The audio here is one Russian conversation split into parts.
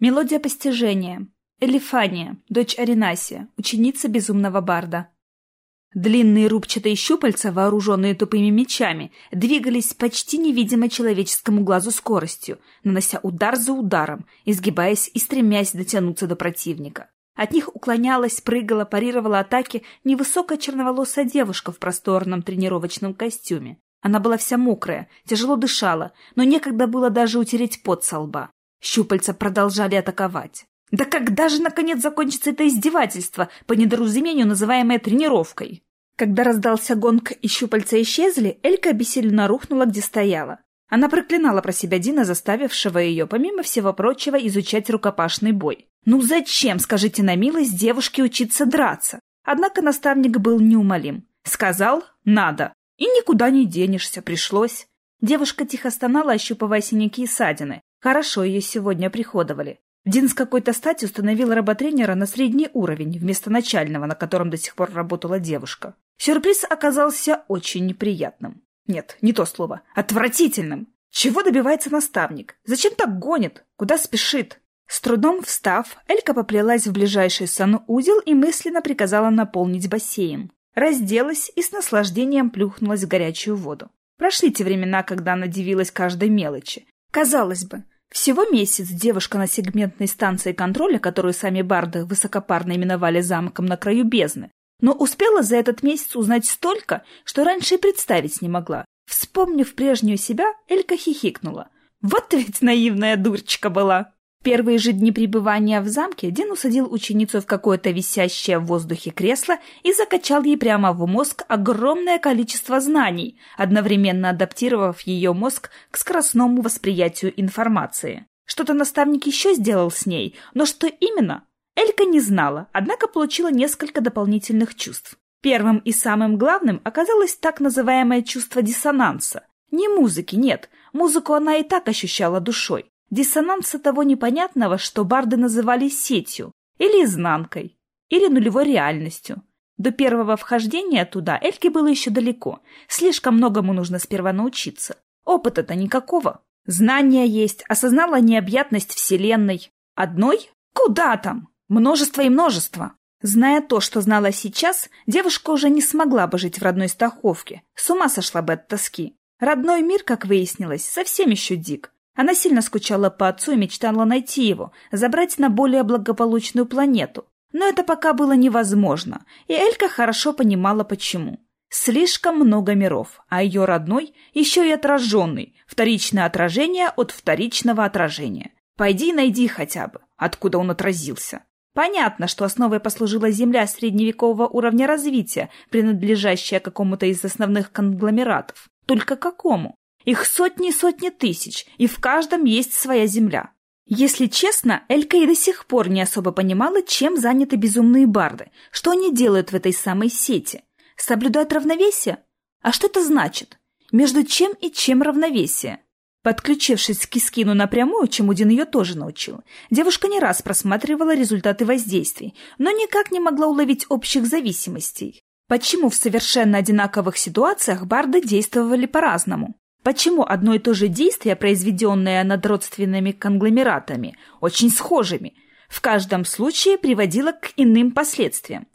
Мелодия постижения. Элифания, дочь Аринасия, ученица безумного барда. Длинные рубчатые щупальца, вооруженные тупыми мечами, двигались почти невидимо человеческому глазу скоростью, нанося удар за ударом, изгибаясь и стремясь дотянуться до противника. От них уклонялась, прыгала, парировала атаки невысокая черноволосая девушка в просторном тренировочном костюме. Она была вся мокрая, тяжело дышала, но некогда было даже утереть пот со лба. Щупальца продолжали атаковать. Да когда же, наконец, закончится это издевательство, по недоразумению называемое тренировкой? Когда раздался гонг и щупальца исчезли, Элька обессиленно рухнула, где стояла. Она проклинала про себя Дина, заставившего ее, помимо всего прочего, изучать рукопашный бой. Ну зачем, скажите на милость, девушке учиться драться? Однако наставник был неумолим. Сказал «надо». И никуда не денешься, пришлось. Девушка тихо стонала, ощупывая синяки и ссадины. Хорошо ее сегодня приходовали. Дин с какой-то стати установил роботренера на средний уровень вместо начального, на котором до сих пор работала девушка. Сюрприз оказался очень неприятным. Нет, не то слово. Отвратительным. Чего добивается наставник? Зачем так гонит? Куда спешит? С трудом встав, Элька поплелась в ближайший санузел и мысленно приказала наполнить бассейн. Разделась и с наслаждением плюхнулась в горячую воду. Прошли те времена, когда она дивилась каждой мелочи. Казалось бы, всего месяц девушка на сегментной станции контроля, которую сами барды высокопарно именовали замком на краю бездны, но успела за этот месяц узнать столько, что раньше и представить не могла. Вспомнив прежнюю себя, Элька хихикнула. Вот ведь наивная дурочка была! Первые же дни пребывания в замке Дин усадил ученицу в какое-то висящее в воздухе кресло и закачал ей прямо в мозг огромное количество знаний, одновременно адаптировав ее мозг к скоростному восприятию информации. Что-то наставник еще сделал с ней, но что именно? Элька не знала, однако получила несколько дополнительных чувств. Первым и самым главным оказалось так называемое чувство диссонанса. Не музыки, нет, музыку она и так ощущала душой диссонанса того непонятного, что барды называли сетью, или изнанкой, или нулевой реальностью. До первого вхождения туда Эльке было еще далеко, слишком многому нужно сперва научиться. Опыта-то никакого. Знания есть, осознала необъятность Вселенной. Одной? Куда там? Множество и множество. Зная то, что знала сейчас, девушка уже не смогла бы жить в родной Стаховке. С ума сошла бы от тоски. Родной мир, как выяснилось, совсем еще дик. Она сильно скучала по отцу и мечтала найти его, забрать на более благополучную планету. Но это пока было невозможно, и Элька хорошо понимала почему. Слишком много миров, а ее родной еще и отраженный, вторичное отражение от вторичного отражения. Пойди найди хотя бы, откуда он отразился. Понятно, что основой послужила Земля средневекового уровня развития, принадлежащая какому-то из основных конгломератов. Только какому? Их сотни и сотни тысяч, и в каждом есть своя земля. Если честно, Элька и до сих пор не особо понимала, чем заняты безумные барды, что они делают в этой самой сети. Соблюдают равновесие? А что это значит? Между чем и чем равновесие? Подключившись к Кискину напрямую, чему Дин ее тоже научил, девушка не раз просматривала результаты воздействий, но никак не могла уловить общих зависимостей. Почему в совершенно одинаковых ситуациях барды действовали по-разному? Почему одно и то же действие, произведенное над родственными конгломератами, очень схожими, в каждом случае приводило к иным последствиям?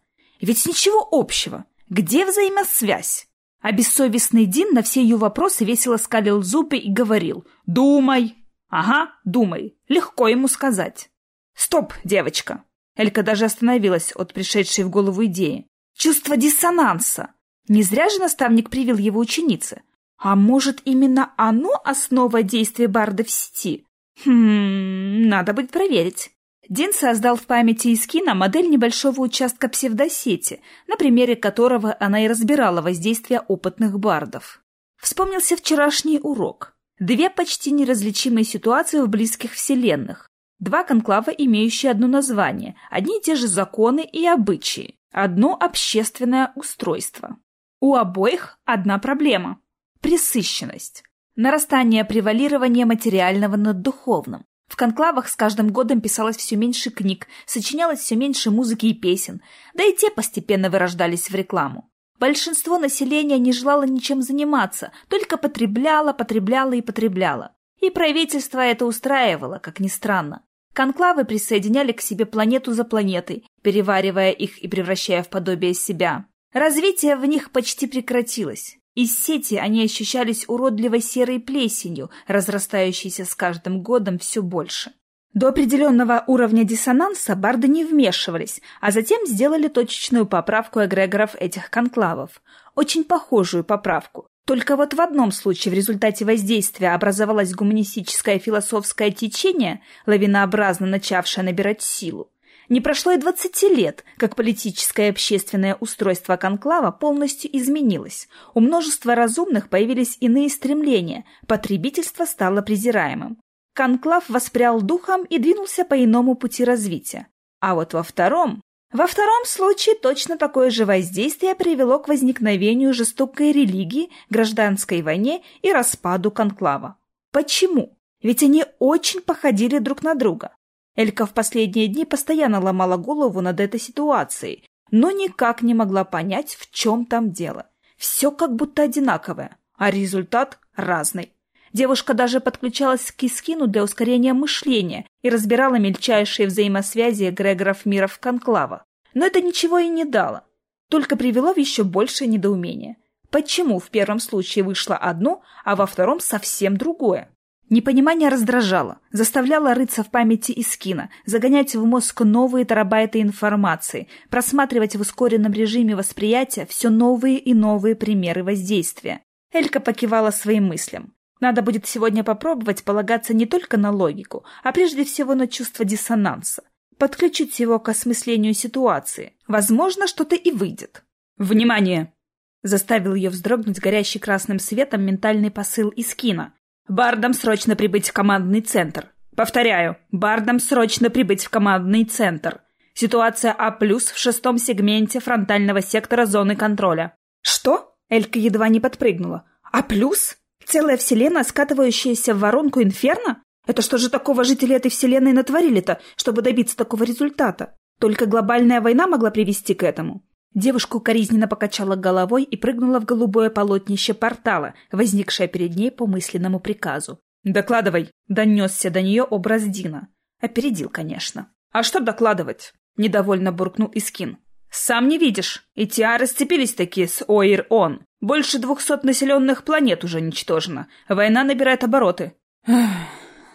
Ведь ничего общего. Где взаимосвязь? А бессовестный Дин на все ее вопросы весело скалил зубы и говорил «Думай». «Ага, думай. Легко ему сказать». «Стоп, девочка!» Элька даже остановилась от пришедшей в голову идеи. «Чувство диссонанса. Не зря же наставник привил его ученице. А может, именно оно основа действия Барда в сети? Хм, надо будет проверить. Дин создал в памяти Искина модель небольшого участка псевдосети, на примере которого она и разбирала воздействие опытных бардов. Вспомнился вчерашний урок. Две почти неразличимые ситуации в близких вселенных. Два конклава, имеющие одно название, одни и те же законы и обычаи, одно общественное устройство. У обоих одна проблема – Пресыщенность. Нарастание превалирования материального над духовным. В конклавах с каждым годом писалось все меньше книг, сочинялось все меньше музыки и песен, да и те постепенно вырождались в рекламу. Большинство населения не желало ничем заниматься, только потребляло, потребляло и потребляло. И правительство это устраивало, как ни странно. Конклавы присоединяли к себе планету за планетой, переваривая их и превращая в подобие себя. Развитие в них почти прекратилось. Из сети они ощущались уродливой серой плесенью, разрастающейся с каждым годом все больше. До определенного уровня диссонанса барды не вмешивались, а затем сделали точечную поправку эгрегоров этих конклавов. Очень похожую поправку. Только вот в одном случае в результате воздействия образовалось гуманистическое философское течение, лавинообразно начавшее набирать силу. Не прошло и двадцати лет, как политическое и общественное устройство конклава полностью изменилось. У множества разумных появились иные стремления, потребительство стало презираемым. Конклав воспрял духом и двинулся по иному пути развития. А вот во втором... Во втором случае точно такое же воздействие привело к возникновению жестокой религии, гражданской войне и распаду конклава. Почему? Ведь они очень походили друг на друга. Элька в последние дни постоянно ломала голову над этой ситуацией, но никак не могла понять, в чем там дело. Все как будто одинаковое, а результат разный. Девушка даже подключалась к Искину для ускорения мышления и разбирала мельчайшие взаимосвязи Грегоров миров Конклава. Но это ничего и не дало, только привело в еще большее недоумение. Почему в первом случае вышло одно, а во втором совсем другое? Непонимание раздражало, заставляло рыться в памяти Искина, загонять в мозг новые терабайты информации, просматривать в ускоренном режиме восприятия все новые и новые примеры воздействия. Элька покивала своим мыслям. Надо будет сегодня попробовать полагаться не только на логику, а прежде всего на чувство диссонанса. Подключить его к осмыслению ситуации. Возможно, что-то и выйдет. «Внимание!» Заставил ее вздрогнуть горящий красным светом ментальный посыл Искина, Бардам срочно прибыть в командный центр. Повторяю, бардам срочно прибыть в командный центр. Ситуация А+, в шестом сегменте фронтального сектора зоны контроля. Что? Элька едва не подпрыгнула. А+? Целая вселенная, скатывающаяся в воронку инферно? Это что же такого жители этой вселенной натворили-то, чтобы добиться такого результата? Только глобальная война могла привести к этому. Девушка укоризненно покачала головой и прыгнула в голубое полотнище портала, возникшее перед ней по мысленному приказу. «Докладывай!» — донесся до нее образ Дина. Опередил, конечно. «А что докладывать?» — недовольно буркнул Искин. «Сам не видишь. И тиары расцепились такие с Оир-Он. Больше двухсот населенных планет уже уничтожено. Война набирает обороты».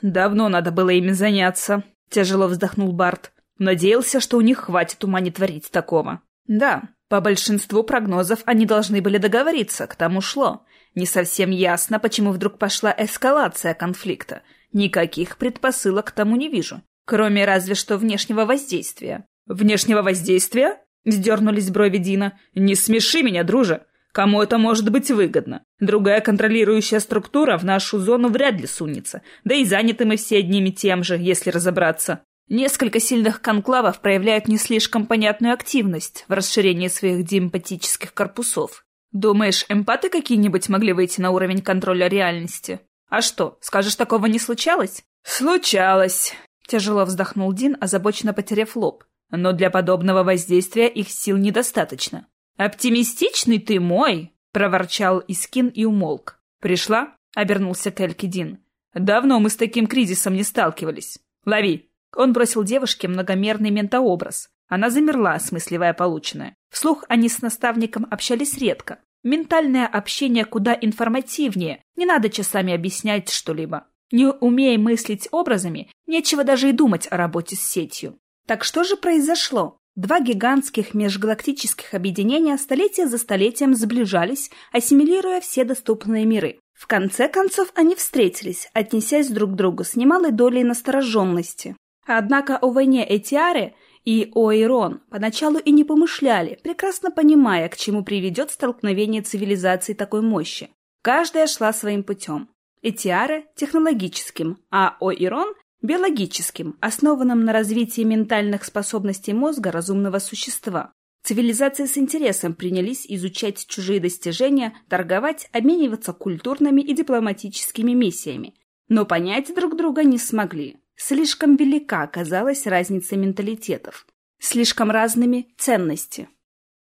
«Давно надо было ими заняться», — тяжело вздохнул Барт. «Надеялся, что у них хватит ума не творить такого». Да, по большинству прогнозов они должны были договориться, к тому шло. Не совсем ясно, почему вдруг пошла эскалация конфликта. Никаких предпосылок к тому не вижу, кроме разве что внешнего воздействия. «Внешнего воздействия?» — сдернулись брови Дина. «Не смеши меня, друже! Кому это может быть выгодно? Другая контролирующая структура в нашу зону вряд ли сунется, да и заняты мы все одним и тем же, если разобраться. Несколько сильных конклавов проявляют не слишком понятную активность в расширении своих диэмпатических корпусов. Думаешь, эмпаты какие-нибудь могли выйти на уровень контроля реальности? А что, скажешь, такого не случалось? Случалось. Тяжело вздохнул Дин, озабоченно потеряв лоб. Но для подобного воздействия их сил недостаточно. «Оптимистичный ты мой!» — проворчал Искин и умолк. «Пришла?» — обернулся к Эльке Дин. «Давно мы с таким кризисом не сталкивались. Лови!» Он бросил девушке многомерный ментообраз. Она замерла, осмысливая полученное. Вслух они с наставником общались редко. Ментальное общение куда информативнее, не надо часами объяснять что-либо. Не умея мыслить образами, нечего даже и думать о работе с сетью. Так что же произошло? Два гигантских межгалактических объединения столетие за столетием сближались, ассимилируя все доступные миры. В конце концов они встретились, отнесясь друг к другу с немалой долей настороженности. Однако о войне Этиаре и Оирон поначалу и не помышляли, прекрасно понимая, к чему приведет столкновение цивилизаций такой мощи. Каждая шла своим путем. Этиаре – технологическим, а Оирон – биологическим, основанным на развитии ментальных способностей мозга разумного существа. Цивилизации с интересом принялись изучать чужие достижения, торговать, обмениваться культурными и дипломатическими миссиями. Но понять друг друга не смогли. Слишком велика оказалась разница менталитетов. Слишком разными ценности.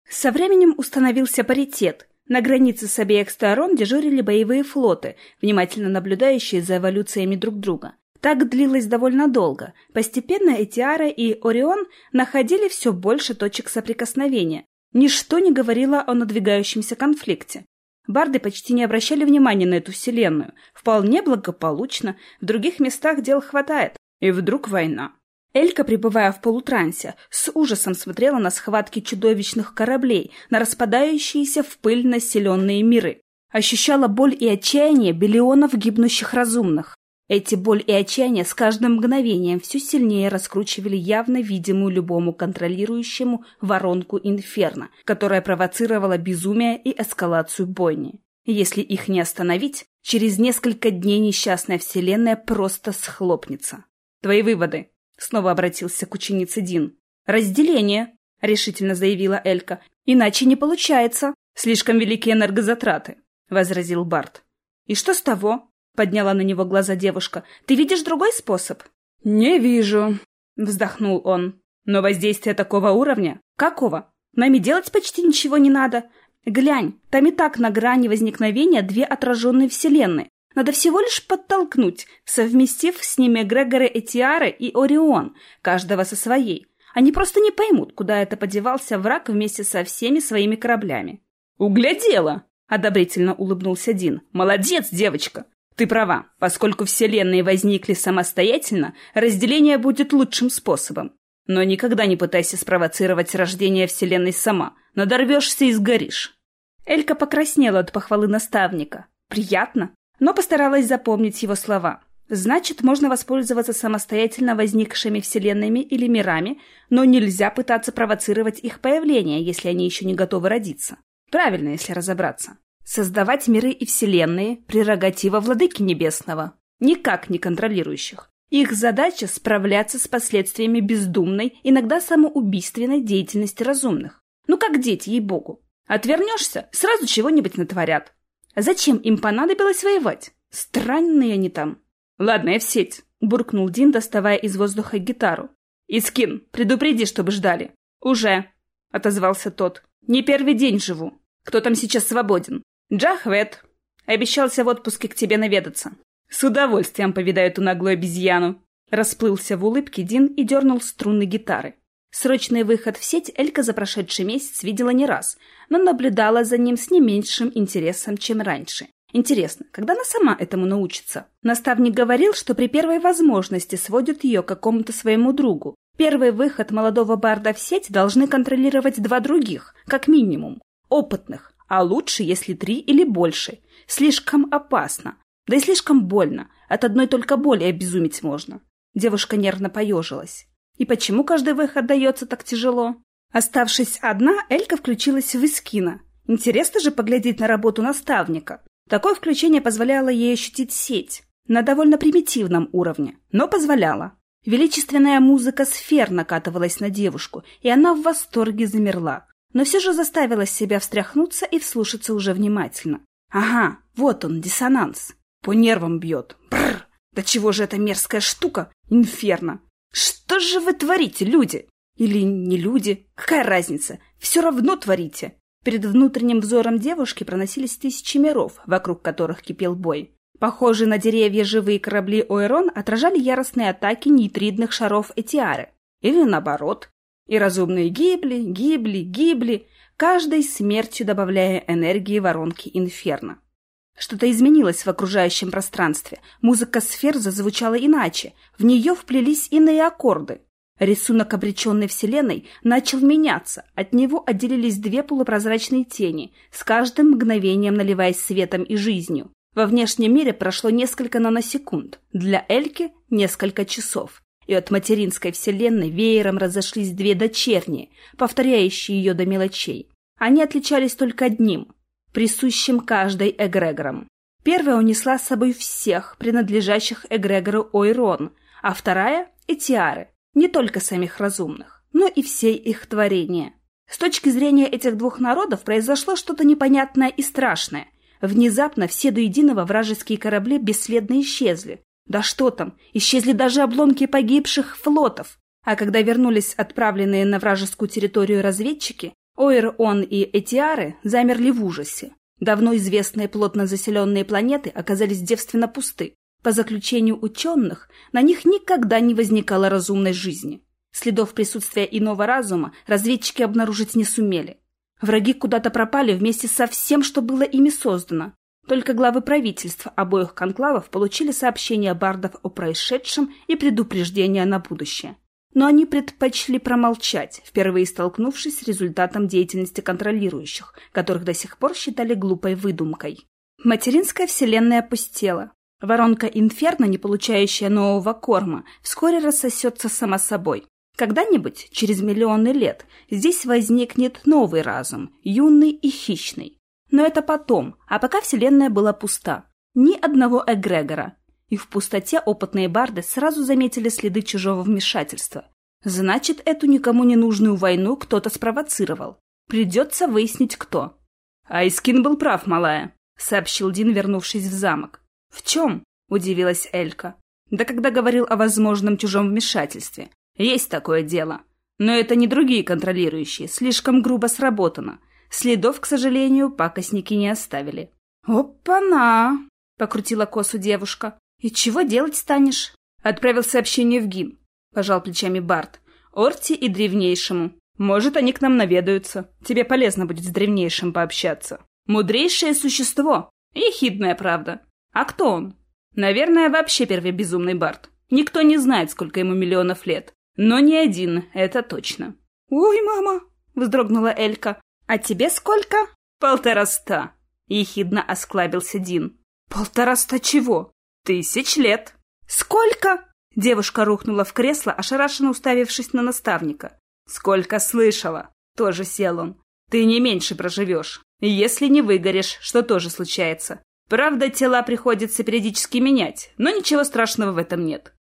Со временем установился паритет. На границе с обеих сторон дежурили боевые флоты, внимательно наблюдающие за эволюциями друг друга. Так длилось довольно долго. Постепенно Этиара и Орион находили все больше точек соприкосновения. Ничто не говорило о надвигающемся конфликте. Барды почти не обращали внимания на эту вселенную. Вполне благополучно, в других местах дел хватает. И вдруг война. Элька, пребывая в полутрансе, с ужасом смотрела на схватки чудовищных кораблей, на распадающиеся в пыль населенные миры. Ощущала боль и отчаяние биллионов гибнущих разумных. Эти боль и отчаяние с каждым мгновением все сильнее раскручивали явно видимую любому контролирующему воронку инферно, которая провоцировала безумие и эскалацию бойни. Если их не остановить, через несколько дней несчастная вселенная просто схлопнется. Твои выводы? Снова обратился к ученице Дин. «Разделение», — решительно заявила Элька. «Иначе не получается. Слишком великие энергозатраты», — возразил Барт. «И что с того?» — подняла на него глаза девушка. «Ты видишь другой способ?» «Не вижу», — вздохнул он. «Но воздействие такого уровня? Какого? Нами делать почти ничего не надо. Глянь, там и так на грани возникновения две отраженные вселенные. Надо всего лишь подтолкнуть, совместив с ними Грегора Этиары и Орион, каждого со своей. Они просто не поймут, куда это подевался враг вместе со всеми своими кораблями. «Углядела!» — одобрительно улыбнулся Дин. «Молодец, девочка! Ты права, поскольку вселенные возникли самостоятельно, разделение будет лучшим способом. Но никогда не пытайся спровоцировать рождение вселенной сама. Надорвешься и сгоришь». Элька покраснела от похвалы наставника. «Приятно но постаралась запомнить его слова. Значит, можно воспользоваться самостоятельно возникшими вселенными или мирами, но нельзя пытаться провоцировать их появление, если они еще не готовы родиться. Правильно, если разобраться. Создавать миры и вселенные – прерогатива владыки небесного, никак не контролирующих. Их задача – справляться с последствиями бездумной, иногда самоубийственной деятельности разумных. Ну как дети, ей-богу. Отвернешься – сразу чего-нибудь натворят. Зачем им понадобилось воевать? Странные они там. Ладно, я в сеть, буркнул Дин, доставая из воздуха гитару. Искин, предупреди, чтобы ждали. Уже, отозвался тот. Не первый день живу. Кто там сейчас свободен? Джахвет. Обещался в отпуске к тебе наведаться. С удовольствием повидаю эту наглую обезьяну. Расплылся в улыбке Дин и дернул струны гитары. Срочный выход в сеть Элька за прошедший месяц видела не раз, но наблюдала за ним с не меньшим интересом, чем раньше. Интересно, когда она сама этому научится? Наставник говорил, что при первой возможности сводит ее к какому-то своему другу. Первый выход молодого барда в сеть должны контролировать два других, как минимум. Опытных, а лучше, если три или больше. Слишком опасно. Да и слишком больно. От одной только боли обезумить можно. Девушка нервно поежилась. И почему каждый выход дается так тяжело? Оставшись одна, Элька включилась в Искина. Интересно же поглядеть на работу наставника. Такое включение позволяло ей ощутить сеть. На довольно примитивном уровне, но позволяло. Величественная музыка сфер накатывалась на девушку, и она в восторге замерла. Но все же заставила себя встряхнуться и вслушаться уже внимательно. Ага, вот он, диссонанс. По нервам бьет. Бррр! Да чего же эта мерзкая штука? Инферно! Что же вы творите, люди? Или не люди? Какая разница? Все равно творите. Перед внутренним взором девушки проносились тысячи миров, вокруг которых кипел бой. Похожие на деревья живые корабли Ойрон отражали яростные атаки нейтридных шаров Этиары. Или наоборот. И разумные гибли, гибли, гибли, каждой смертью добавляя энергии воронки Инферно. Что-то изменилось в окружающем пространстве. Музыка сфер зазвучала иначе. В нее вплелись иные аккорды. Рисунок обреченной вселенной начал меняться. От него отделились две полупрозрачные тени, с каждым мгновением наливаясь светом и жизнью. Во внешнем мире прошло несколько наносекунд. Для Эльки — несколько часов. И от материнской вселенной веером разошлись две дочерние, повторяющие ее до мелочей. Они отличались только одним — присущим каждой эгрегором. Первая унесла с собой всех, принадлежащих эгрегору Ойрон, а вторая — Этиары, не только самих разумных, но и всей их творения. С точки зрения этих двух народов произошло что-то непонятное и страшное. Внезапно все до единого вражеские корабли бесследно исчезли. Да что там, исчезли даже обломки погибших флотов. А когда вернулись отправленные на вражескую территорию разведчики, Ойр-Он и Этиары замерли в ужасе. Давно известные плотно заселенные планеты оказались девственно пусты. По заключению ученых, на них никогда не возникало разумной жизни. Следов присутствия иного разума разведчики обнаружить не сумели. Враги куда-то пропали вместе со всем, что было ими создано. Только главы правительств обоих конклавов получили сообщения бардов о происшедшем и предупреждения на будущее. Но они предпочли промолчать, впервые столкнувшись с результатом деятельности контролирующих, которых до сих пор считали глупой выдумкой. Материнская вселенная опустела. Воронка Инферно, не получающая нового корма, вскоре рассосется сама собой. Когда-нибудь, через миллионы лет, здесь возникнет новый разум, юный и хищный. Но это потом, а пока Вселенная была пуста. Ни одного эгрегора. И в пустоте опытные барды сразу заметили следы чужого вмешательства. Значит, эту никому не нужную войну кто-то спровоцировал. Придется выяснить, кто. Айскин был прав, малая, — сообщил Дин, вернувшись в замок. «В чем?» — удивилась Элька. «Да когда говорил о возможном чужом вмешательстве. Есть такое дело. Но это не другие контролирующие, слишком грубо сработано. Следов, к сожалению, пакостники не оставили. «Опа-на!» — покрутила косу девушка. «И чего делать станешь?» Отправил сообщение в ГИМ. Пожал плечами Барт. «Орти и древнейшему. Может, они к нам наведаются. Тебе полезно будет с древнейшим пообщаться. Мудрейшее существо. Ехидная правда. А кто он? Наверное, вообще первый безумный Барт. Никто не знает, сколько ему миллионов лет. Но не один, это точно. «Ой, мама!» — вздрогнула Элька. «А тебе сколько?» «Полтораста», — ехидно осклабился Дин. «Полтораста чего?» «Тысяч лет». «Сколько?» Девушка рухнула в кресло, ошарашенно уставившись на наставника. «Сколько слышала?» Тоже сел он. «Ты не меньше проживешь. Если не выгоришь, что тоже случается. Правда, тела приходится периодически менять, но ничего страшного в этом нет».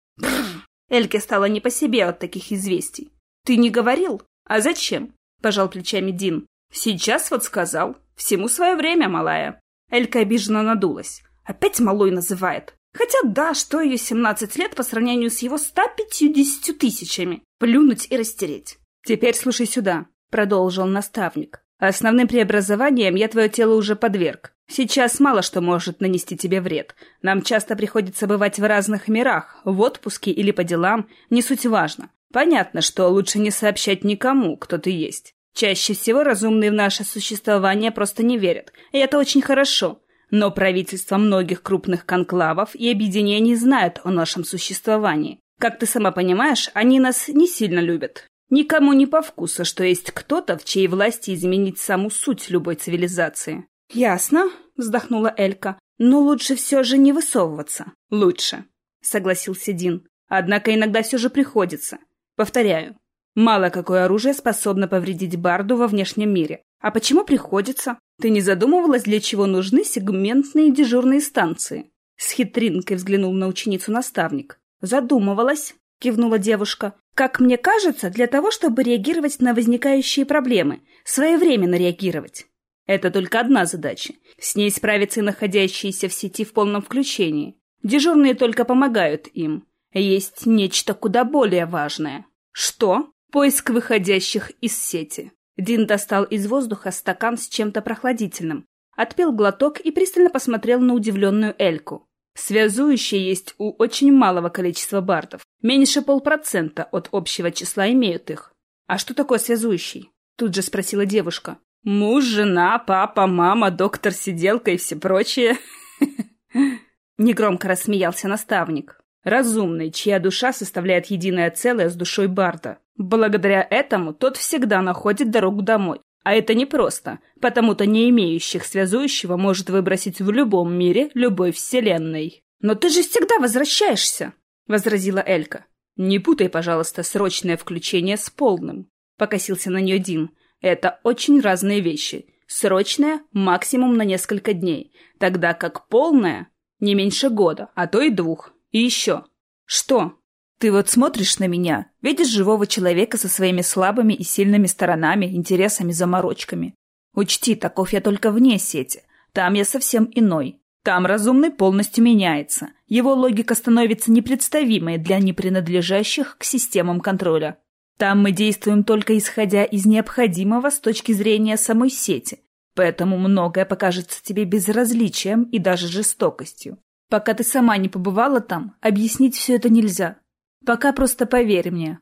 Эльке стало не по себе от таких известий. «Ты не говорил? А зачем?» — пожал плечами Дин. Сейчас вот сказал. Всему свое время, малая. Элька обиженно надулась. Опять малой называет. Хотя да, что ее 17 лет по сравнению с его 150 тысячами. Плюнуть и растереть. Теперь слушай сюда, продолжил наставник. Основным преобразованием я твое тело уже подверг. Сейчас мало что может нанести тебе вред. Нам часто приходится бывать в разных мирах, в отпуске или по делам, не суть важно. Понятно, что лучше не сообщать никому, кто ты есть. Чаще всего разумные в наше существование просто не верят, и это очень хорошо. Но правительства многих крупных конклавов и объединений знают о нашем существовании. Как ты сама понимаешь, они нас не сильно любят. Никому не по вкусу, что есть кто-то, в чьей власти изменить саму суть любой цивилизации. «Ясно», — вздохнула Элька. «Но лучше все же не высовываться». «Лучше», — согласился Дин. «Однако иногда все же приходится. Повторяю, Мало какое оружие способно повредить Барду во внешнем мире. А почему приходится? Ты не задумывалась, для чего нужны сегментные дежурные станции? С хитринкой взглянул на ученицу наставник. Задумывалась, кивнула девушка. Как мне кажется, для того, чтобы реагировать на возникающие проблемы, своевременно реагировать. Это только одна задача. С ней справятся и находящиеся в сети в полном включении. Дежурные только помогают им. Есть нечто куда более важное. Что? Поиск выходящих из сети. Дин достал из воздуха стакан с чем-то прохладительным, отпил глоток и пристально посмотрел на удивленную Эльку. Связующие есть у очень малого количества бардов. Меньше полпроцента от общего числа имеют их. «А что такое связующий?» Тут же спросила девушка. «Муж, жена, папа, мама, доктор, сиделка и все прочее». Негромко рассмеялся наставник. Разумный, чья душа составляет единое целое с душой Барда. Благодаря этому тот всегда находит дорогу домой. А это непросто, потому-то не имеющих связующего может выбросить в любом мире любой вселенной. «Но ты же всегда возвращаешься!» — возразила Элька. «Не путай, пожалуйста, срочное включение с полным», — покосился на нее Дим. «Это очень разные вещи. Срочное — максимум на несколько дней, тогда как полное — не меньше года, а то и двух. И еще. Что? Ты вот смотришь на меня, видишь живого человека со своими слабыми и сильными сторонами, интересами, заморочками. Учти, таков я только вне сети. Там я совсем иной. Там разумный полностью меняется. Его логика становится непредставимой для непринадлежащих к системам контроля. Там мы действуем только исходя из необходимого с точки зрения самой сети. Поэтому многое покажется тебе безразличием и даже жестокостью. Пока ты сама не побывала там, объяснить все это нельзя. Пока просто поверь мне.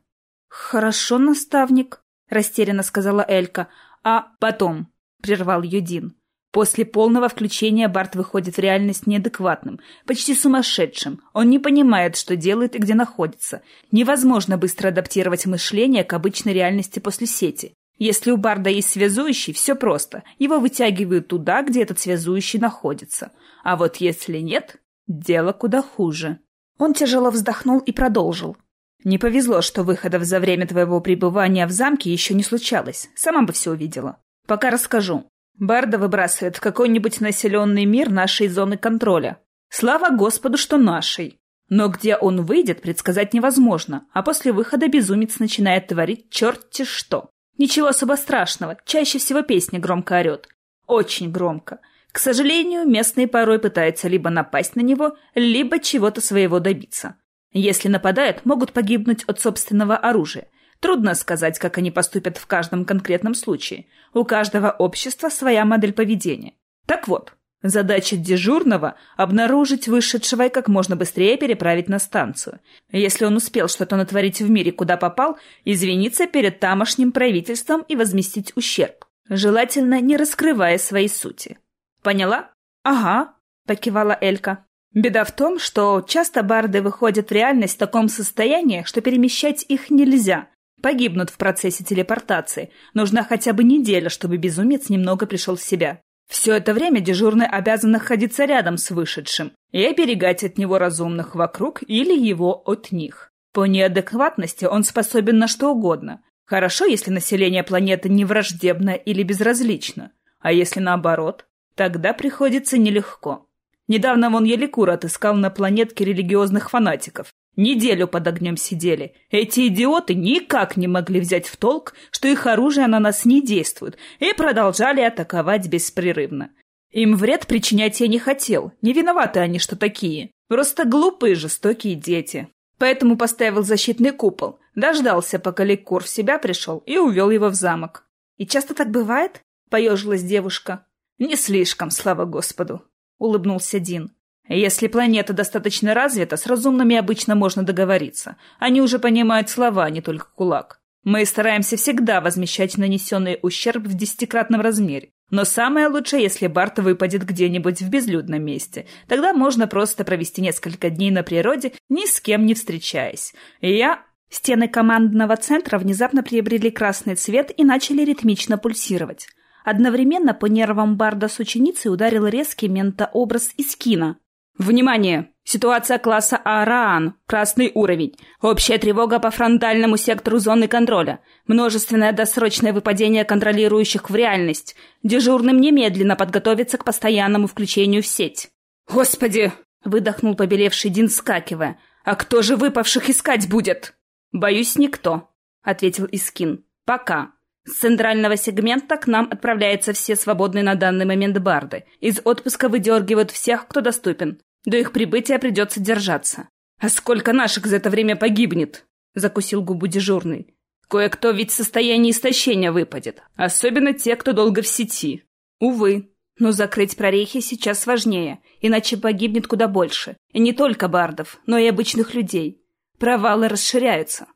Хорошо, наставник, растерянно сказала Элька. А потом, прервал ее Дин. После полного включения Барт выходит в реальность неадекватным, почти сумасшедшим. Он не понимает, что делает и где находится. Невозможно быстро адаптировать мышление к обычной реальности после сети. Если у Барда есть связующий, все просто. Его вытягивают туда, где этот связующий находится. А вот если нет, дело куда хуже. Он тяжело вздохнул и продолжил. Не повезло, что выходов за время твоего пребывания в замке еще не случалось. Сама бы все увидела. Пока расскажу. Барда выбрасывает в какой-нибудь населенный мир нашей зоны контроля. Слава Господу, что нашей. Но где он выйдет, предсказать невозможно, а после выхода безумец начинает творить черти что. Ничего особо страшного, чаще всего песня громко орет. Очень громко. К сожалению, местные порой пытаются либо напасть на него, либо чего-то своего добиться. Если нападают, могут погибнуть от собственного оружия. Трудно сказать, как они поступят в каждом конкретном случае. У каждого общества своя модель поведения. Так вот, задача дежурного – обнаружить вышедшего и как можно быстрее переправить на станцию. Если он успел что-то натворить в мире, куда попал, извиниться перед тамошним правительством и возместить ущерб. Желательно не раскрывая своей сути. Поняла? Ага, покивала Элька. Беда в том, что часто барды выходят в реальность в таком состоянии, что перемещать их нельзя – Погибнут в процессе телепортации. Нужна хотя бы неделя, чтобы безумец немного пришел в себя. Все это время дежурный обязан находиться рядом с вышедшим и оберегать от него разумных вокруг или его от них. По неадекватности он способен на что угодно. Хорошо, если население планеты не враждебно или безразлично. А если наоборот, тогда приходится нелегко. Недавно вон Еликур отыскал на планетке религиозных фанатиков. Неделю под огнем сидели. Эти идиоты никак не могли взять в толк, что их оружие на нас не действует, и продолжали атаковать беспрерывно. Им вред причинять я не хотел. Не виноваты они, что такие. Просто глупые жестокие дети. Поэтому поставил защитный купол, дождался, пока Ликур в себя пришел, и увел его в замок. «И часто так бывает?» — поежилась девушка. «Не слишком, слава Господу», — улыбнулся Дин. Если планета достаточно развита, с разумными обычно можно договориться. Они уже понимают слова, а не только кулак. Мы стараемся всегда возмещать нанесенный ущерб в десятикратном размере. Но самое лучшее, если Барт выпадет где-нибудь в безлюдном месте. Тогда можно просто провести несколько дней на природе, ни с кем не встречаясь. Я... Стены командного центра внезапно приобрели красный цвет и начали ритмично пульсировать. Одновременно по нервам Барда с ученицей ударил резкий ментообраз из кино. Внимание! Ситуация класса Араан. Красный уровень. Общая тревога по фронтальному сектору зоны контроля. Множественное досрочное выпадение контролирующих в реальность. Дежурным немедленно подготовиться к постоянному включению в сеть. «Господи!» — выдохнул побелевший Дин, скакивая. «А кто же выпавших искать будет?» «Боюсь, никто», — ответил Искин. «Пока. С центрального сегмента к нам отправляются все свободные на данный момент барды. Из отпуска выдергивают всех, кто доступен. До их прибытия придется держаться. «А сколько наших за это время погибнет?» — закусил губу дежурный. «Кое-кто ведь в состоянии истощения выпадет. Особенно те, кто долго в сети. Увы. Но закрыть прорехи сейчас важнее, иначе погибнет куда больше. И не только бардов, но и обычных людей. Провалы расширяются».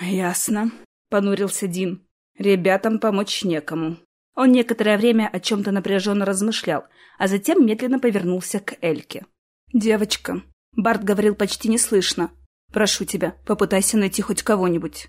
«Ясно», — понурился Дин. Ребятам помочь некому. Он некоторое время о чем-то напряженно размышлял, а затем медленно повернулся к Эльке. «Девочка», — Барт говорил почти неслышно, — «прошу тебя, попытайся найти хоть кого-нибудь».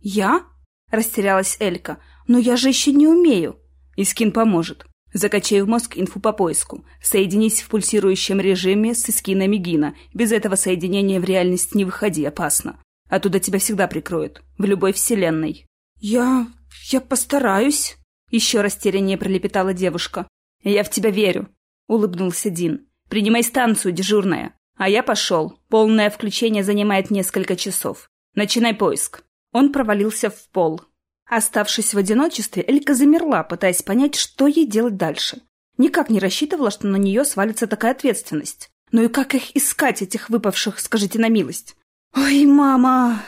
«Я?» — растерялась Элька. «Но я же еще не умею». «Искин поможет. Закачай в мозг инфу по поиску. Соединись в пульсирующем режиме с Искинами Гина. Без этого соединения в реальность не выходи, опасно. Оттуда тебя всегда прикроют. В любой вселенной». «Я... я постараюсь», — еще растеряннее пролепетала девушка. «Я в тебя верю», — улыбнулся Дин. «Принимай станцию, дежурная. А я пошел. Полное включение занимает несколько часов. Начинай поиск». Он провалился в пол. Оставшись в одиночестве, Элька замерла, пытаясь понять, что ей делать дальше. Никак не рассчитывала, что на нее свалится такая ответственность. Ну и как их искать, этих выпавших, скажите на милость? «Ой, мама!»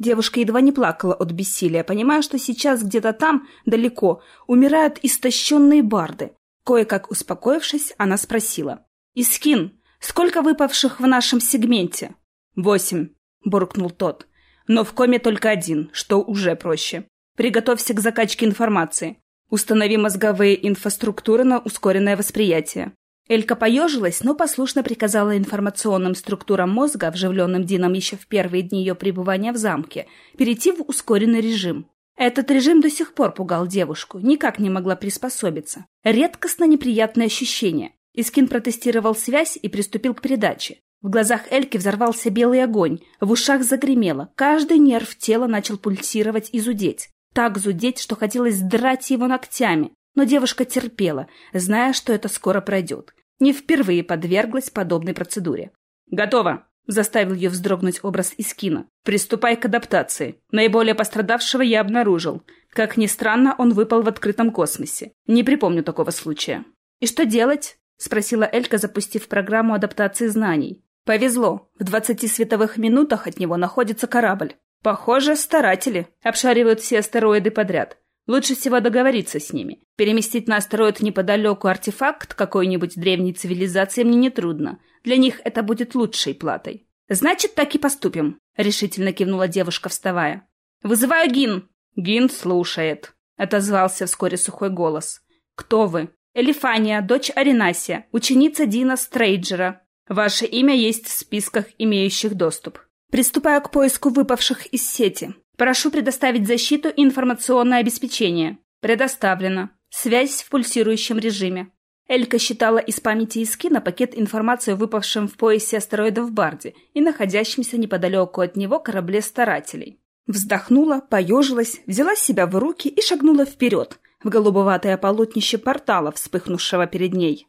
Девушка едва не плакала от бессилия, понимая, что сейчас где-то там, далеко, умирают истощенные барды. Кое-как успокоившись, она спросила. «Искин, Сколько выпавших в нашем сегменте? Восемь, буркнул тот. Но в коме только один, что уже проще. Приготовься к закачке информации. Установи мозговые инфраструктуры на ускоренное восприятие. Элька поежилась, но послушно приказала информационным структурам мозга, вживленным Дином еще в первые дни ее пребывания в замке, перейти в ускоренный режим. Этот режим до сих пор пугал девушку, никак не могла приспособиться. Редкостно неприятное ощущение. Искин протестировал связь и приступил к передаче. В глазах Эльки взорвался белый огонь, в ушах загремело, каждый нерв тела начал пульсировать и зудеть. Так зудеть, что хотелось драть его ногтями. Но девушка терпела, зная, что это скоро пройдет не впервые подверглась подобной процедуре. «Готово!» — заставил ее вздрогнуть образ Искина. «Приступай к адаптации. Наиболее пострадавшего я обнаружил. Как ни странно, он выпал в открытом космосе. Не припомню такого случая». «И что делать?» — спросила Элька, запустив программу адаптации знаний. «Повезло. В двадцати световых минутах от него находится корабль. Похоже, старатели обшаривают все астероиды подряд. Лучше всего договориться с ними. Переместить на астероид неподалеку артефакт какой-нибудь древней цивилизации мне нетрудно. Для них это будет лучшей платой. «Значит, так и поступим», — решительно кивнула девушка, вставая. «Вызываю Гин!» «Гин слушает», — отозвался вскоре сухой голос. «Кто вы?» «Элифания, дочь Аринасия, ученица Дина Стрейджера. Ваше имя есть в списках, имеющих доступ. Приступаю к поиску выпавших из сети. Прошу предоставить защиту и информационное обеспечение. Предоставлено. Связь в пульсирующем режиме. Элька считала из памяти Искина пакет информации о выпавшем в поясе астероидов Барде и находящемся неподалеку от него корабле старателей. Вздохнула, поежилась, взяла себя в руки и шагнула вперед, в голубоватое полотнище портала, вспыхнувшего перед ней.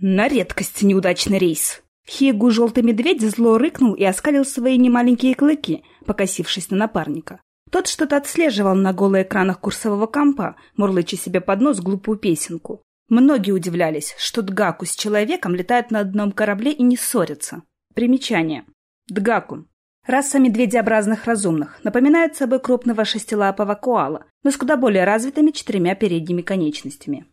На редкость неудачный рейс. Хигу желтый медведь зло рыкнул и оскалил свои немаленькие клыки, покосившись на напарника. Тот что-то отслеживал на голых экранах курсового компа, мурлыча себе под нос глупую песенку. Многие удивлялись, что Дгаку с человеком летают на одном корабле и не ссорятся. Примечание. Дгаку. Раса медведеобразных разумных напоминает собой крупного шестилапого коала, но с куда более развитыми четырьмя передними конечностями.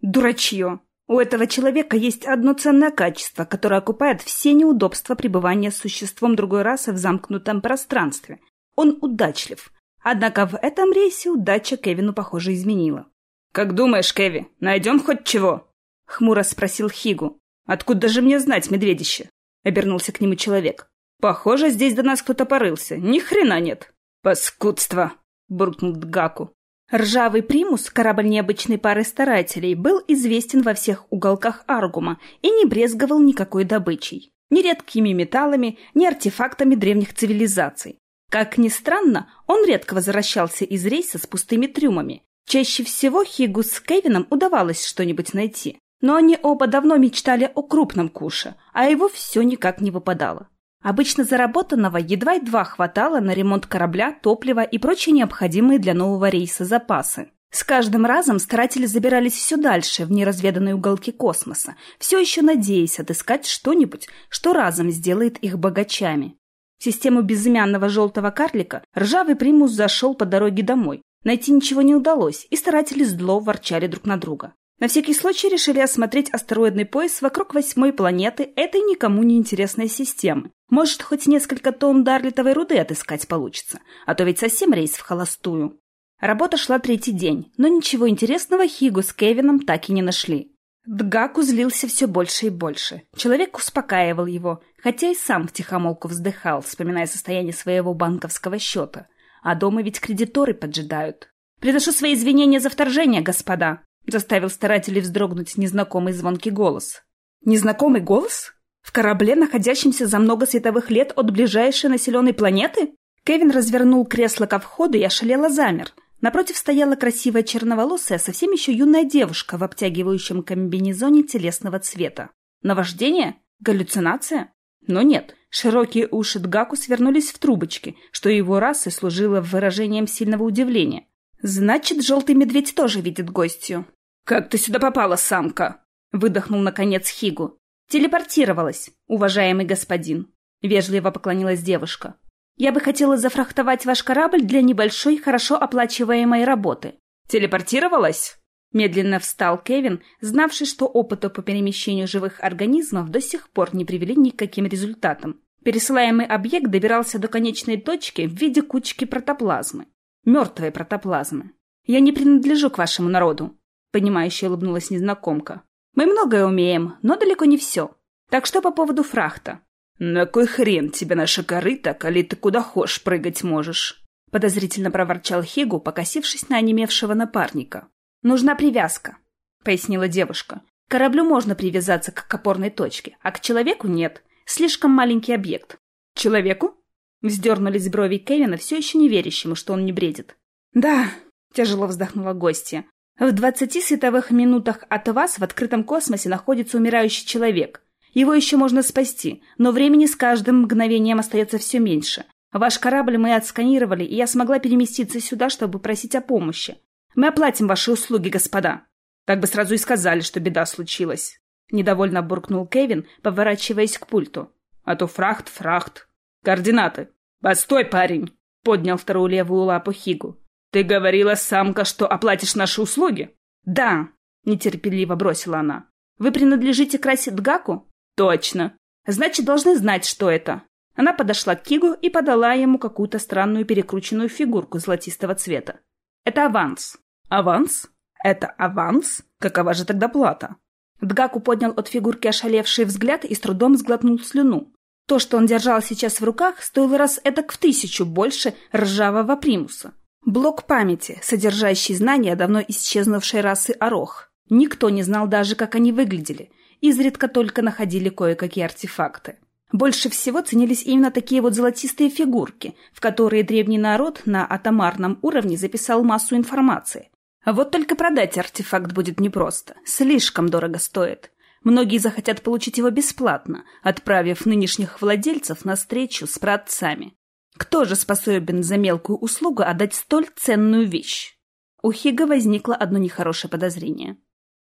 Дурачье! У этого человека есть одно ценное качество, которое окупает все неудобства пребывания с существом другой расы в замкнутом пространстве. Он удачлив, Однако в этом рейсе удача Кевину, похоже, изменила. «Как думаешь, Кеви, найдем хоть чего?» — хмуро спросил Хигу. «Откуда же мне знать, медведище?» — обернулся к нему человек. «Похоже, здесь до нас кто-то порылся. Ни хрена нет!» «Паскудство!» — буркнул Дгаку. Ржавый примус, корабль необычной пары старателей, был известен во всех уголках Аргума и не брезговал никакой добычей. Ни редкими металлами, ни артефактами древних цивилизаций. Как ни странно, он редко возвращался из рейса с пустыми трюмами. Чаще всего Хигу с Кевином удавалось что-нибудь найти. Но они оба давно мечтали о крупном куше, а его все никак не выпадало. Обычно заработанного едва-едва хватало на ремонт корабля, топлива и прочие необходимые для нового рейса запасы. С каждым разом старатели забирались все дальше, в неразведанные уголки космоса, все еще надеясь отыскать что-нибудь, что разом сделает их богачами. В систему безымянного желтого карлика ржавый примус зашел по дороге домой. Найти ничего не удалось, и старатели зло ворчали друг на друга. На всякий случай решили осмотреть астероидный пояс вокруг восьмой планеты этой никому не интересной системы. Может, хоть несколько тонн дарлитовой руды отыскать получится, а то ведь совсем рейс в холостую. Работа шла третий день, но ничего интересного Хигу с Кевином так и не нашли. Дгаку злился все больше и больше. Человек успокаивал его, хотя и сам втихомолку вздыхал, вспоминая состояние своего банковского счета. А дома ведь кредиторы поджидают. «Приношу свои извинения за вторжение, господа!» заставил старателей вздрогнуть незнакомый звонкий голос. «Незнакомый голос? В корабле, находящемся за много световых лет от ближайшей населенной планеты?» Кевин развернул кресло ко входу и ошалело замер – Напротив стояла красивая черноволосая, совсем еще юная девушка в обтягивающем комбинезоне телесного цвета. Наваждение? Галлюцинация? Но нет, широкие уши Дгаку свернулись в трубочки, что его расы служило выражением сильного удивления. Значит, желтый медведь тоже видит гостью. «Как ты сюда попала, самка?» — выдохнул, наконец, Хигу. «Телепортировалась, уважаемый господин», — вежливо поклонилась девушка. Я бы хотела зафрахтовать ваш корабль для небольшой, хорошо оплачиваемой работы. Телепортировалась? Медленно встал Кевин, знавший, что опыты по перемещению живых организмов до сих пор не привели ни к каким результатам. Пересылаемый объект добирался до конечной точки в виде кучки протоплазмы. Мертвой протоплазмы. «Я не принадлежу к вашему народу», — понимающе улыбнулась незнакомка. «Мы многое умеем, но далеко не все. Так что по поводу фрахта?» «На кой хрен тебе наша корыта, коли ты куда хошь прыгать можешь?» — подозрительно проворчал Хигу, покосившись на онемевшего напарника. «Нужна привязка», — пояснила девушка. «К кораблю можно привязаться к опорной точке, а к человеку нет. Слишком маленький объект». «Человеку?» — вздернулись брови Кевина, все еще не верящему, что он не бредит. «Да», — тяжело вздохнула гостья. «В двадцати световых минутах от вас в открытом космосе находится умирающий человек. Его еще можно спасти, но времени с каждым мгновением остается все меньше. Ваш корабль мы отсканировали, и я смогла переместиться сюда, чтобы просить о помощи. Мы оплатим ваши услуги, господа. Так бы сразу и сказали, что беда случилась. Недовольно буркнул Кевин, поворачиваясь к пульту. А то фрахт, фрахт. Координаты. Постой, парень! Поднял вторую левую лапу Хигу. Ты говорила, самка, что оплатишь наши услуги? Да, нетерпеливо бросила она. Вы принадлежите к расе Дгаку? Точно. Значит, должны знать, что это. Она подошла к Кигу и подала ему какую-то странную перекрученную фигурку золотистого цвета. Это аванс. Аванс? Это аванс? Какова же тогда плата? Дгаку поднял от фигурки ошалевший взгляд и с трудом сглотнул слюну. То, что он держал сейчас в руках, стоило раз эдак в тысячу больше ржавого примуса. Блок памяти, содержащий знания давно исчезнувшей расы Орох. Никто не знал даже, как они выглядели. Изредка только находили кое-какие артефакты. Больше всего ценились именно такие вот золотистые фигурки, в которые древний народ на атомарном уровне записал массу информации. Вот только продать артефакт будет непросто, слишком дорого стоит. Многие захотят получить его бесплатно, отправив нынешних владельцев на встречу с праотцами. Кто же способен за мелкую услугу отдать столь ценную вещь? У Хига возникло одно нехорошее подозрение.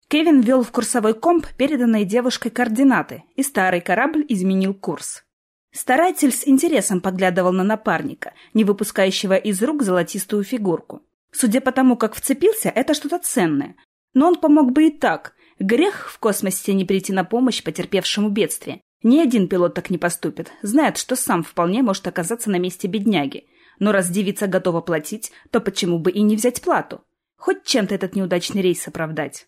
Кевин ввел в курсовой комп переданные девушкой координаты, и старый корабль изменил курс. Старатель с интересом подглядывал на напарника, не выпускающего из рук золотистую фигурку. Судя по тому, как вцепился, это что-то ценное. Но он помог бы и так. Грех в космосе не прийти на помощь потерпевшему бедствие. Ни один пилот так не поступит. Знает, что сам вполне может оказаться на месте бедняги. Но раз девица готова платить, то почему бы и не взять плату? Хоть чем-то этот неудачный рейс оправдать.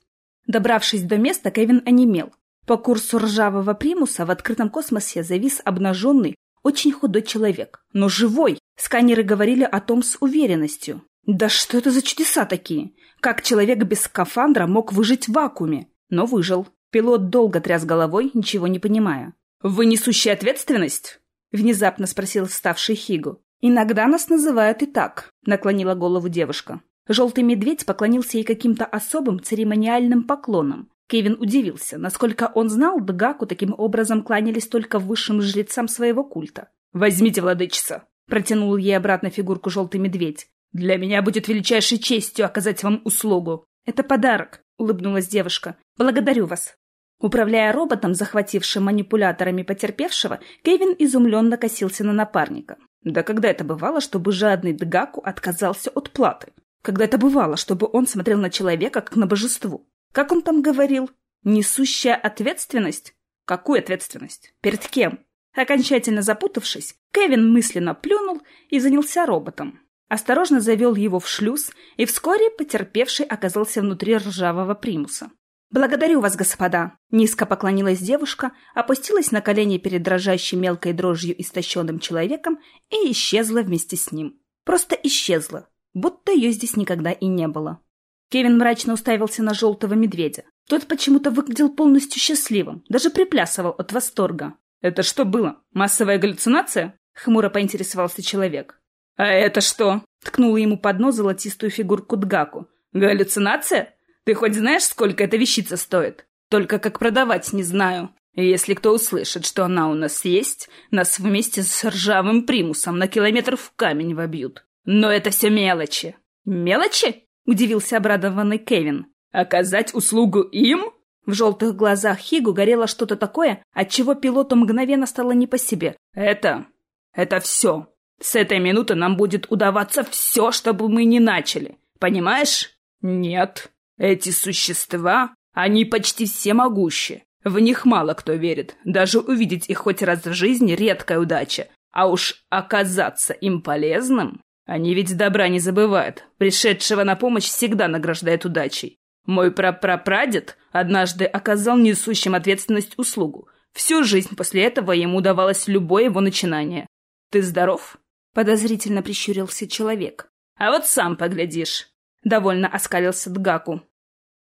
Добравшись до места, Кевин онемел. По курсу ржавого примуса в открытом космосе завис обнаженный, очень худой человек. Но живой! Сканеры говорили о том с уверенностью. Да что это за чудеса такие? Как человек без скафандра мог выжить в вакууме? Но выжил. Пилот долго тряс головой, ничего не понимая. «Вы несущая ответственность?» — внезапно спросил вставший Хигу. «Иногда нас называют и так», — наклонила голову девушка. Желтый медведь поклонился ей каким-то особым церемониальным поклоном. Кевин удивился, насколько он знал, Дгаку таким образом кланялись только высшим жрецам своего культа. «Возьмите, владычица!» — протянул ей обратно фигурку желтый медведь. «Для меня будет величайшей честью оказать вам услугу». «Это подарок», — улыбнулась девушка. «Благодарю вас». Управляя роботом, захватившим манипуляторами потерпевшего, Кевин изумленно косился на напарника. Да когда это бывало, чтобы жадный Дгаку отказался от платы? Когда это бывало, чтобы он смотрел на человека, как на божеству? Как он там говорил? Несущая ответственность? Какую ответственность? Перед кем? Окончательно запутавшись, Кевин мысленно плюнул и занялся роботом. Осторожно завел его в шлюз, и вскоре потерпевший оказался внутри ржавого примуса. «Благодарю вас, господа!» Низко поклонилась девушка, опустилась на колени перед дрожащей мелкой дрожью истощенным человеком и исчезла вместе с ним. Просто исчезла, будто ее здесь никогда и не было. Кевин мрачно уставился на желтого медведя. Тот почему-то выглядел полностью счастливым, даже приплясывал от восторга. «Это что было? Массовая галлюцинация?» — хмуро поинтересовался человек. «А это что?» — ткнула ему под нос золотистую фигурку Дгаку. «Галлюцинация? Ты хоть знаешь, сколько эта вещица стоит? Только как продавать не знаю. Если кто услышит, что она у нас есть, нас вместе с ржавым примусом на километр в камень вобьют. Но это все мелочи. Мелочи? Удивился обрадованный Кевин. Оказать услугу им? В желтых глазах Хигу горело что-то такое, от чего пилоту мгновенно стало не по себе. Это... это все. С этой минуты нам будет удаваться все, чтобы мы не начали. Понимаешь? Нет. Эти существа, они почти все могущи. В них мало кто верит. Даже увидеть их хоть раз в жизни — редкая удача. А уж оказаться им полезным... Они ведь добра не забывают. Пришедшего на помощь всегда награждает удачей. Мой прапрапрадед однажды оказал несущим ответственность услугу. Всю жизнь после этого ему удавалось любое его начинание. «Ты здоров?» — подозрительно прищурился человек. «А вот сам поглядишь!» — довольно оскалился Дгаку.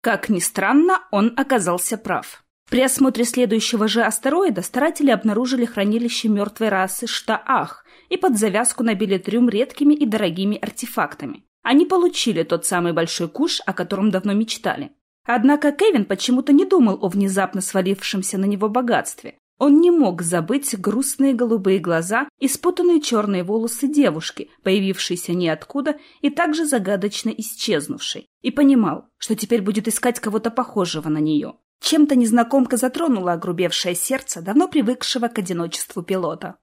Как ни странно, он оказался прав. При осмотре следующего же астероида старатели обнаружили хранилище мертвой расы Штаах и под завязку набили трюм редкими и дорогими артефактами. Они получили тот самый большой куш, о котором давно мечтали. Однако Кевин почему-то не думал о внезапно свалившемся на него богатстве. Он не мог забыть грустные голубые глаза и спутанные черные волосы девушки, появившейся ниоткуда и также загадочно исчезнувшей, и понимал, что теперь будет искать кого-то похожего на нее. Чем-то незнакомка затронула огрубевшее сердце, давно привыкшего к одиночеству пилота.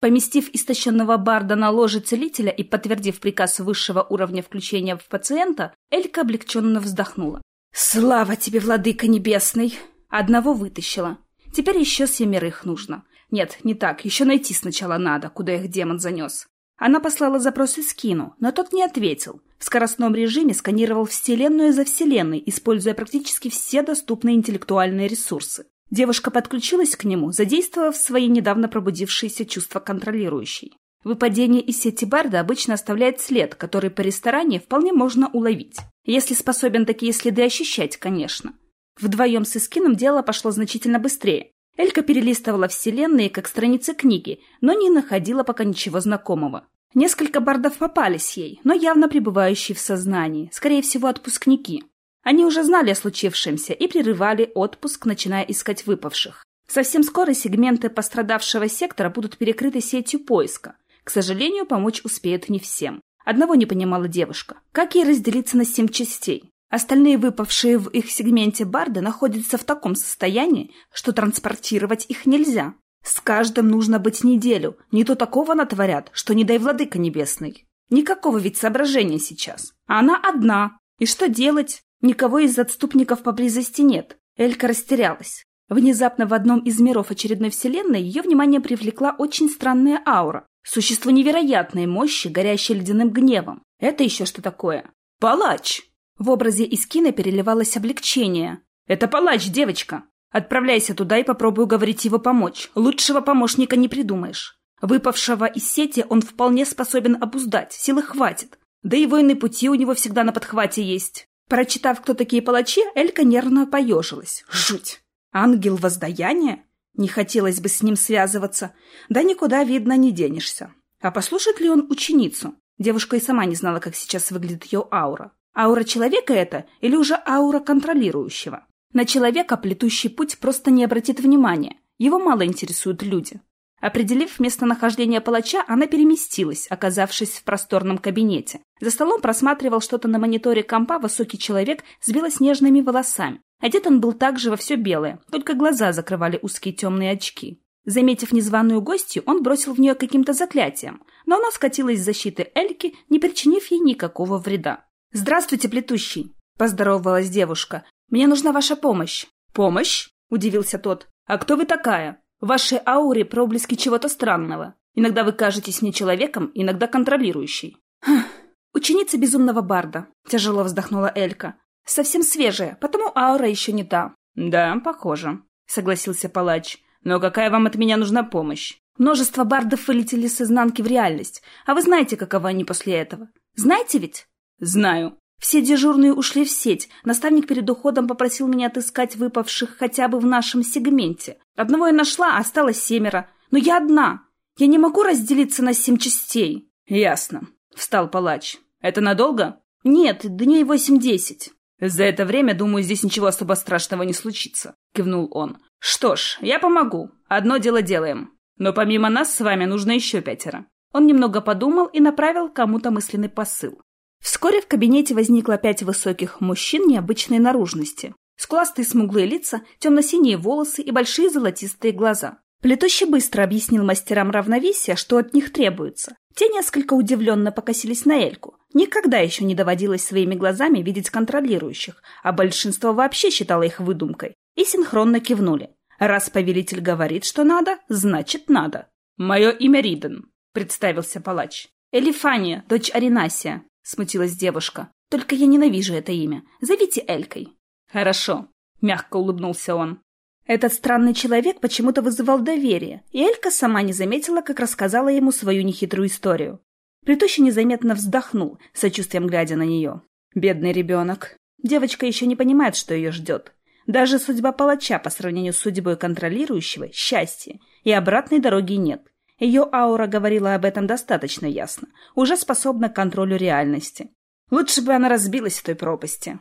Поместив истощенного барда на ложе целителя и подтвердив приказ высшего уровня включения в пациента, Элька облегченно вздохнула. «Слава тебе, владыка небесный!» Одного вытащила. Теперь еще семерых нужно. Нет, не так, еще найти сначала надо, куда их демон занес. Она послала запрос Искину, но тот не ответил. В скоростном режиме сканировал Вселенную за Вселенной, используя практически все доступные интеллектуальные ресурсы. Девушка подключилась к нему, задействовав свои недавно пробудившиеся чувства контролирующей. Выпадение из сети Барда обычно оставляет след, который по ресторане вполне можно уловить. Если способен такие следы ощущать, конечно. Вдвоем с Искином дело пошло значительно быстрее. Элька перелистывала вселенные, как страницы книги, но не находила пока ничего знакомого. Несколько бардов попались ей, но явно пребывающие в сознании, скорее всего, отпускники. Они уже знали о случившемся и прерывали отпуск, начиная искать выпавших. Совсем скоро сегменты пострадавшего сектора будут перекрыты сетью поиска. К сожалению, помочь успеют не всем. Одного не понимала девушка. Как ей разделиться на семь частей? Остальные выпавшие в их сегменте барды находятся в таком состоянии, что транспортировать их нельзя. С каждым нужно быть неделю, не то такого натворят, что не дай владыка небесный. Никакого ведь соображения сейчас. Она одна. И что делать? Никого из отступников поблизости нет. Элька растерялась. Внезапно в одном из миров очередной вселенной ее внимание привлекла очень странная аура. Существо невероятной мощи, горящее ледяным гневом. Это еще что такое? Палач! В образе Искина переливалось облегчение. «Это палач, девочка! Отправляйся туда и попробуй уговорить его помочь. Лучшего помощника не придумаешь. Выпавшего из сети он вполне способен обуздать, силы хватит. Да и воины пути у него всегда на подхвате есть». Прочитав, кто такие палачи, Элька нервно поежилась. Жуть! Ангел воздаяния? Не хотелось бы с ним связываться. Да никуда, видно, не денешься. А послушает ли он ученицу? Девушка и сама не знала, как сейчас выглядит ее аура. Аура человека это или уже аура контролирующего? На человека плетущий путь просто не обратит внимания. Его мало интересуют люди. Определив местонахождение палача, она переместилась, оказавшись в просторном кабинете. За столом просматривал что-то на мониторе компа высокий человек с белоснежными волосами. Одет он был также во все белое, только глаза закрывали узкие темные очки. Заметив незваную гостью, он бросил в нее каким-то заклятием, но она скатилась с защиты Эльки, не причинив ей никакого вреда. «Здравствуйте, плетущий!» — поздоровалась девушка. «Мне нужна ваша помощь». «Помощь?» — удивился тот. «А кто вы такая? В вашей ауре проблески чего-то странного. Иногда вы кажетесь мне человеком, иногда контролирующей». «Хм, «Ученица безумного барда», — тяжело вздохнула Элька. «Совсем свежая, потому аура еще не та». «Да, похоже», — согласился палач. «Но какая вам от меня нужна помощь?» «Множество бардов вылетели с изнанки в реальность. А вы знаете, каковы они после этого? Знаете ведь?» «Знаю». Все дежурные ушли в сеть. Наставник перед уходом попросил меня отыскать выпавших хотя бы в нашем сегменте. Одного я нашла, а осталось семеро. Но я одна. Я не могу разделиться на семь частей. Ясно. Встал палач. Это надолго? Нет, дней восемь-десять. За это время, думаю, здесь ничего особо страшного не случится. Кивнул он. Что ж, я помогу. Одно дело делаем. Но помимо нас с вами нужно еще пятеро. Он немного подумал и направил кому-то мысленный посыл. Вскоре в кабинете возникло пять высоких мужчин необычной наружности. Скуластые смуглые лица, темно-синие волосы и большие золотистые глаза. Плетущий быстро объяснил мастерам равновесия, что от них требуется. Те несколько удивленно покосились на Эльку. Никогда еще не доводилось своими глазами видеть контролирующих, а большинство вообще считало их выдумкой. И синхронно кивнули. Раз повелитель говорит, что надо, значит надо. «Мое имя Риден», — представился палач. «Элифания, дочь Аринасия», — смутилась девушка. «Только я ненавижу это имя. Зовите Элькой». «Хорошо», — мягко улыбнулся он. Этот странный человек почему-то вызывал доверие, и Элька сама не заметила, как рассказала ему свою нехитрую историю. Притощи незаметно вздохнул, сочувствием глядя на нее. Бедный ребенок. Девочка еще не понимает, что ее ждет. Даже судьба палача по сравнению с судьбой контролирующего – счастье, и обратной дороги нет. Ее аура говорила об этом достаточно ясно, уже способна к контролю реальности. Лучше бы она разбилась в той пропасти.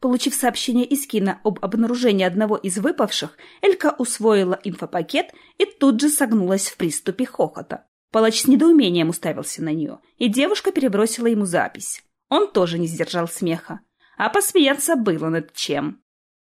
Получив сообщение из Кина об обнаружении одного из выпавших, Элька усвоила инфопакет и тут же согнулась в приступе хохота. Палач с недоумением уставился на нее, и девушка перебросила ему запись. Он тоже не сдержал смеха. А посмеяться было над чем.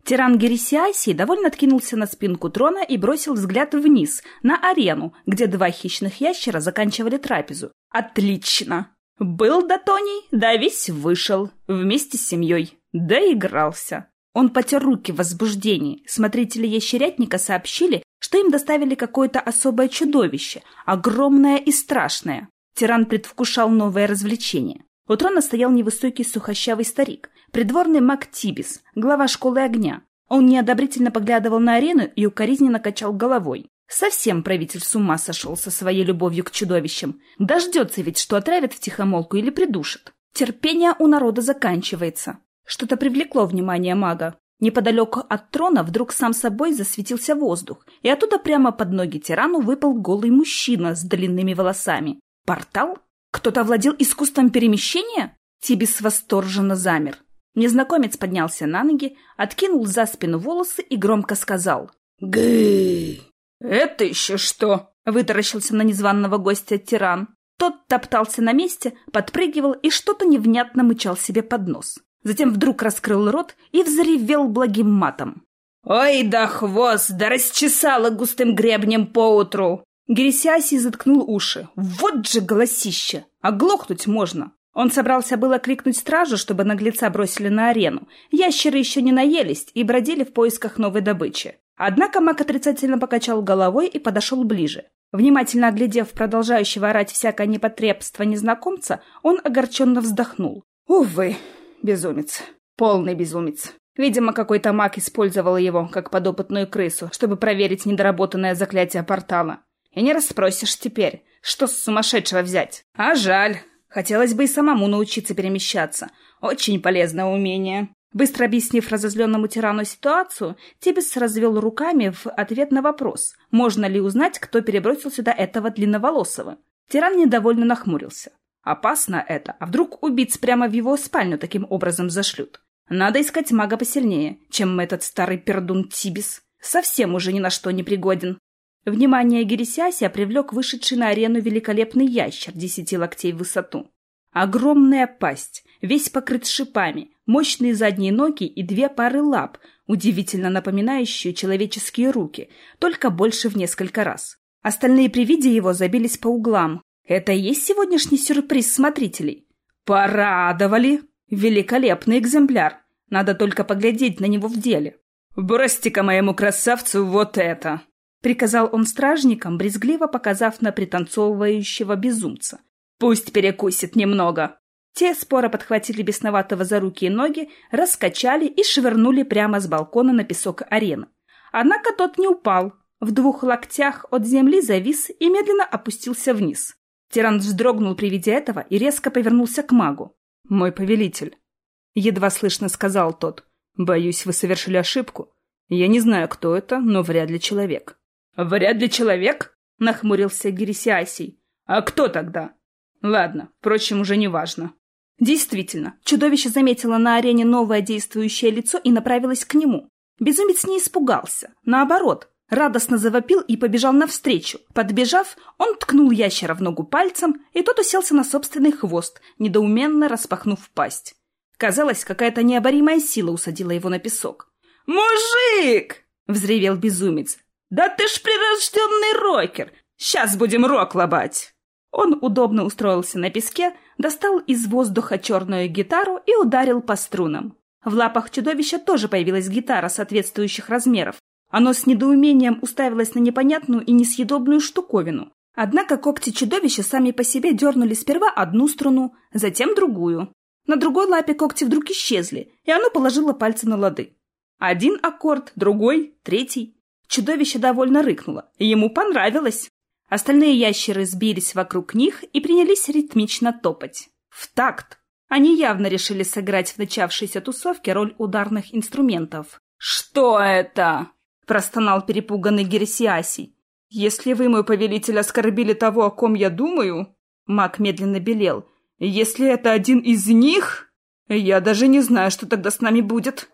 Тиран Гересиаси довольно откинулся на спинку трона и бросил взгляд вниз, на арену, где два хищных ящера заканчивали трапезу. «Отлично! Был до Тони, да весь вышел, вместе с семьей. Доигрался. Он потер руки в возбуждении. Смотрители ящерятника сообщили, что им доставили какое-то особое чудовище, огромное и страшное. Тиран предвкушал новое развлечение. У трона стоял невысокий сухощавый старик, придворный маг Тибис, глава школы огня. Он неодобрительно поглядывал на арену и укоризненно качал головой. Совсем правитель с ума сошел со своей любовью к чудовищам. Дождется ведь, что отравят в тихомолку или придушат. Терпение у народа заканчивается. Что-то привлекло внимание мага. Неподалеку от трона вдруг сам собой засветился воздух, и оттуда прямо под ноги тирану выпал голый мужчина с длинными волосами. Портал? Кто-то овладел искусством перемещения? Тибис восторженно замер. Незнакомец поднялся на ноги, откинул за спину волосы и громко сказал. «Гы! Это еще что?» — вытаращился на незваного гостя тиран. Тот топтался на месте, подпрыгивал и что-то невнятно мычал себе под нос. Затем вдруг раскрыл рот и взревел благим матом. «Ой да хвост, да расчесала густым гребнем поутру!» Гересиасий заткнул уши. Вот же голосище! Оглохнуть можно! Он собрался было крикнуть стражу, чтобы наглеца бросили на арену. Ящеры еще не наелись и бродили в поисках новой добычи. Однако маг отрицательно покачал головой и подошел ближе. Внимательно оглядев продолжающего орать всякое непотребство незнакомца, он огорченно вздохнул. «Увы, безумец. Полный безумец. Видимо, какой-то маг использовал его, как подопытную крысу, чтобы проверить недоработанное заклятие портала. И не расспросишь теперь, что с сумасшедшего взять. А жаль. Хотелось бы и самому научиться перемещаться. Очень полезное умение. Быстро объяснив разозленному тирану ситуацию, Тибис развел руками в ответ на вопрос, можно ли узнать, кто перебросил сюда этого длинноволосого. Тиран недовольно нахмурился. Опасно это, а вдруг убийц прямо в его спальню таким образом зашлют? Надо искать мага посильнее, чем этот старый пердун Тибис. Совсем уже ни на что не пригоден. Внимание Гересиасия привлек вышедший на арену великолепный ящер десяти локтей в высоту. Огромная пасть, весь покрыт шипами, мощные задние ноги и две пары лап, удивительно напоминающие человеческие руки, только больше в несколько раз. Остальные при виде его забились по углам, это и есть сегодняшний сюрприз смотрителей? Порадовали! Великолепный экземпляр. Надо только поглядеть на него в деле. «Бросьте-ка моему красавцу вот это!» Приказал он стражникам, брезгливо показав на пританцовывающего безумца. «Пусть перекусит немного!» Те споро подхватили бесноватого за руки и ноги, раскачали и швырнули прямо с балкона на песок арены. Однако тот не упал. В двух локтях от земли завис и медленно опустился вниз. Тиран вздрогнул при виде этого и резко повернулся к магу. «Мой повелитель», — едва слышно сказал тот, — «боюсь, вы совершили ошибку. Я не знаю, кто это, но вряд ли человек». «Вряд ли человек?» — нахмурился Гересиасий. «А кто тогда?» «Ладно, впрочем, уже не важно». Действительно, чудовище заметило на арене новое действующее лицо и направилось к нему. Безумец не испугался. Наоборот, радостно завопил и побежал навстречу. Подбежав, он ткнул ящера в ногу пальцем, и тот уселся на собственный хвост, недоуменно распахнув пасть. Казалось, какая-то необоримая сила усадила его на песок. «Мужик!» — взревел безумец. «Да ты ж прирожденный рокер! Сейчас будем рок лобать!» Он удобно устроился на песке, достал из воздуха черную гитару и ударил по струнам. В лапах чудовища тоже появилась гитара соответствующих размеров. Оно с недоумением уставилось на непонятную и несъедобную штуковину. Однако когти чудовища сами по себе дернули сперва одну струну, затем другую. На другой лапе когти вдруг исчезли, и оно положило пальцы на лады. Один аккорд, другой, третий. Чудовище довольно рыкнуло. Ему понравилось. Остальные ящеры сбились вокруг них и принялись ритмично топать. В такт. Они явно решили сыграть в начавшейся тусовке роль ударных инструментов. «Что это?» – простонал перепуганный Герсиасий. «Если вы, мой повелитель, оскорбили того, о ком я думаю...» Маг медленно белел. «Если это один из них...» «Я даже не знаю, что тогда с нами будет».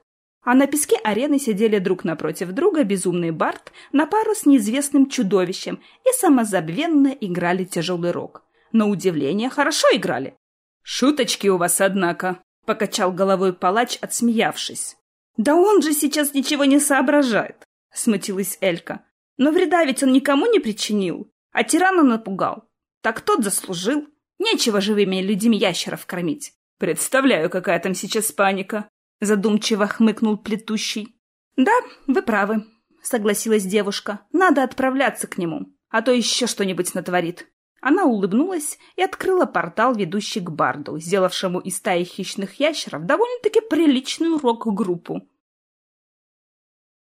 А на песке арены сидели друг напротив друга безумный Барт на пару с неизвестным чудовищем и самозабвенно играли тяжелый рок. На удивление, хорошо играли. «Шуточки у вас, однако», — покачал головой палач, отсмеявшись. «Да он же сейчас ничего не соображает», — смутилась Элька. «Но вреда ведь он никому не причинил, а тирана напугал. Так тот заслужил. Нечего живыми людьми ящеров кормить». «Представляю, какая там сейчас паника», — задумчиво хмыкнул плетущий. «Да, вы правы», — согласилась девушка. «Надо отправляться к нему, а то еще что-нибудь натворит». Она улыбнулась и открыла портал, ведущий к Барду, сделавшему из стаи хищных ящеров довольно-таки приличную рок-группу.